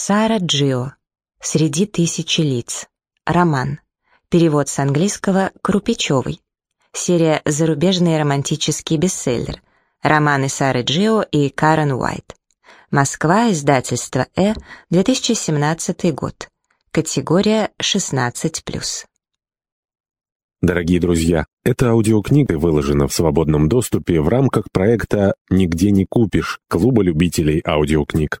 Сара Джио. «Среди тысячи лиц». Роман. Перевод с английского Крупичевой. Серия «Зарубежный романтический бестселлер». Романы Сары Джио и Карен Уайт. Москва, издательство «Э», 2017 год. Категория 16+. Дорогие друзья, эта аудиокнига выложена в свободном доступе в рамках проекта «Нигде не купишь» Клуба любителей аудиокниг.